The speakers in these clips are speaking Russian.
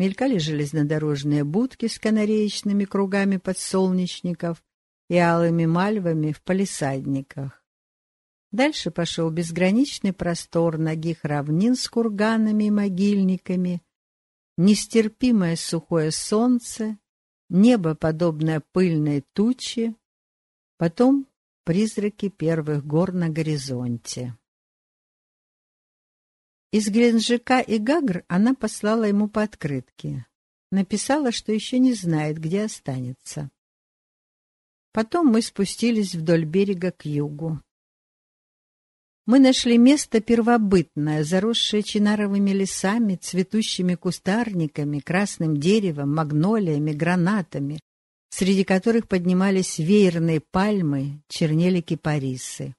мелькали железнодорожные будки с канареечными кругами подсолнечников и алыми мальвами в палисадниках. Дальше пошел безграничный простор ногих равнин с курганами и могильниками, нестерпимое сухое солнце, небо, подобное пыльной туче, потом призраки первых гор на горизонте. Из Геленджика и Гагр она послала ему по открытке. Написала, что еще не знает, где останется. Потом мы спустились вдоль берега к югу. Мы нашли место первобытное, заросшее чинаровыми лесами, цветущими кустарниками, красным деревом, магнолиями, гранатами, среди которых поднимались веерные пальмы, чернели кипарисы.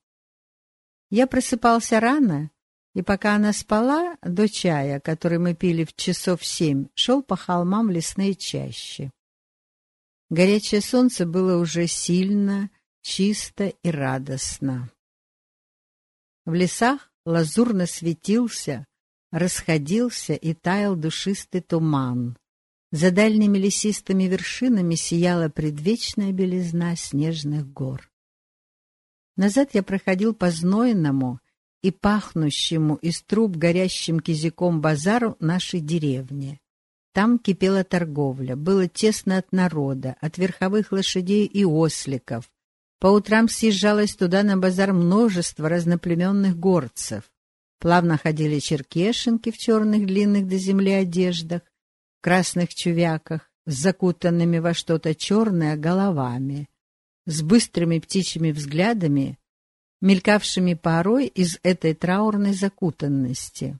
Я просыпался рано, и пока она спала, до чая, который мы пили в часов семь, шел по холмам лесные чащи. Горячее солнце было уже сильно, чисто и радостно. В лесах лазурно светился, расходился и таял душистый туман. За дальними лесистыми вершинами сияла предвечная белизна снежных гор. Назад я проходил по знойному и пахнущему из труб горящим кизиком базару нашей деревни. Там кипела торговля, было тесно от народа, от верховых лошадей и осликов, по утрам съезжалось туда на базар множество разноплеменных горцев. Плавно ходили черкешенки в черных длинных до земли одеждах, в красных чувяках, с закутанными во что-то черное головами, с быстрыми птичьими взглядами, мелькавшими порой из этой траурной закутанности.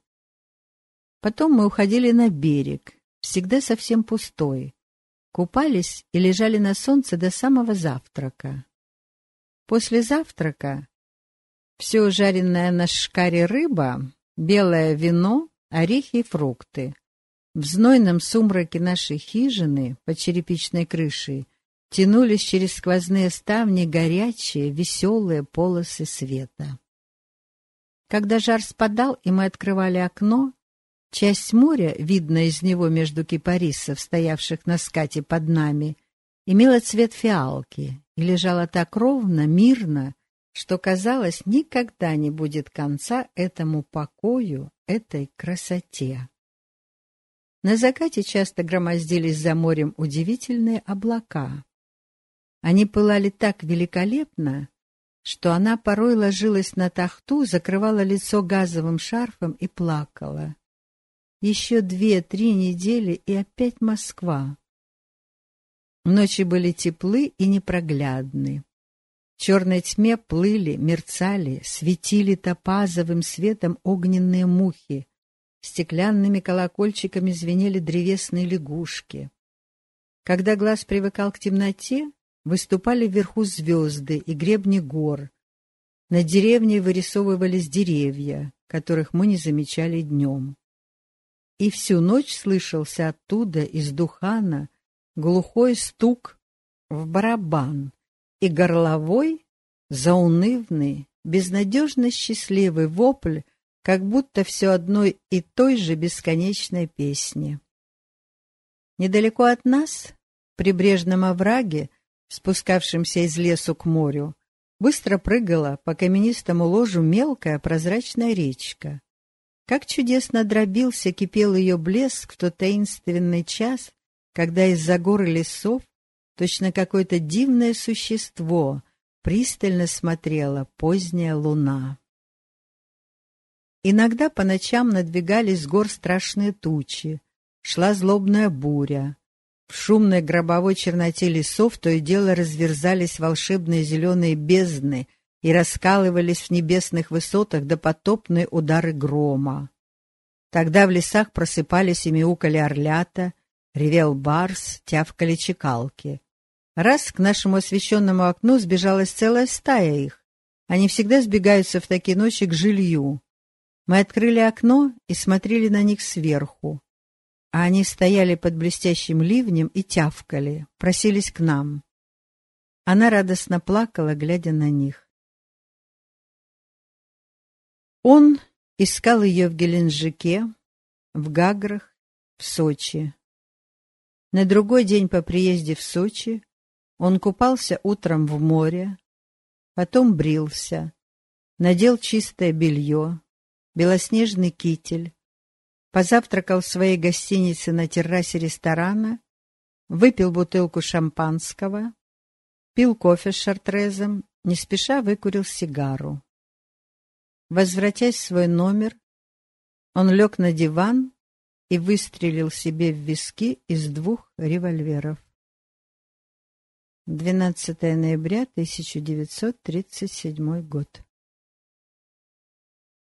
Потом мы уходили на берег, всегда совсем пустой, купались и лежали на солнце до самого завтрака. После завтрака все жареное на шкаре рыба, белое вино, орехи и фрукты. В знойном сумраке нашей хижины под черепичной крышей тянулись через сквозные ставни горячие, веселые полосы света. Когда жар спадал, и мы открывали окно, часть моря, видная из него между кипарисов, стоявших на скате под нами, имела цвет фиалки, и лежала так ровно, мирно, что, казалось, никогда не будет конца этому покою, этой красоте. На закате часто громоздились за морем удивительные облака. Они пылали так великолепно, что она порой ложилась на тахту, закрывала лицо газовым шарфом и плакала. Еще две-три недели, и опять Москва. Ночи были теплы и непроглядны. В черной тьме плыли, мерцали, светили топазовым светом огненные мухи. Стеклянными колокольчиками звенели древесные лягушки. Когда глаз привыкал к темноте, выступали вверху звезды и гребни гор. На деревне вырисовывались деревья, которых мы не замечали днем. И всю ночь слышался оттуда, из Духана, глухой стук в барабан и горловой, заунывный, безнадежно счастливый вопль, как будто все одной и той же бесконечной песни. Недалеко от нас, в прибрежном овраге, спускавшемся из лесу к морю, быстро прыгала по каменистому ложу мелкая прозрачная речка. Как чудесно дробился, кипел ее блеск в тот таинственный час, когда из-за гор и лесов точно какое-то дивное существо пристально смотрела поздняя луна. Иногда по ночам надвигались с гор страшные тучи, шла злобная буря. В шумной гробовой черноте лесов то и дело разверзались волшебные зеленые бездны и раскалывались в небесных высотах допотопные удары грома. Тогда в лесах просыпались и мяукали орлята, Ревел барс, тявкали чекалки. Раз к нашему освещенному окну сбежалась целая стая их. Они всегда сбегаются в такие ночи к жилью. Мы открыли окно и смотрели на них сверху. А они стояли под блестящим ливнем и тявкали, просились к нам. Она радостно плакала, глядя на них. Он искал ее в Геленджике, в Гаграх, в Сочи На другой день по приезде в Сочи он купался утром в море, потом брился, надел чистое белье, белоснежный китель, позавтракал в своей гостинице на террасе ресторана, выпил бутылку шампанского, пил кофе с шартрезом, не спеша выкурил сигару. Возвратясь в свой номер, он лег на диван и выстрелил себе в виски из двух револьверов. 12 ноября 1937 год.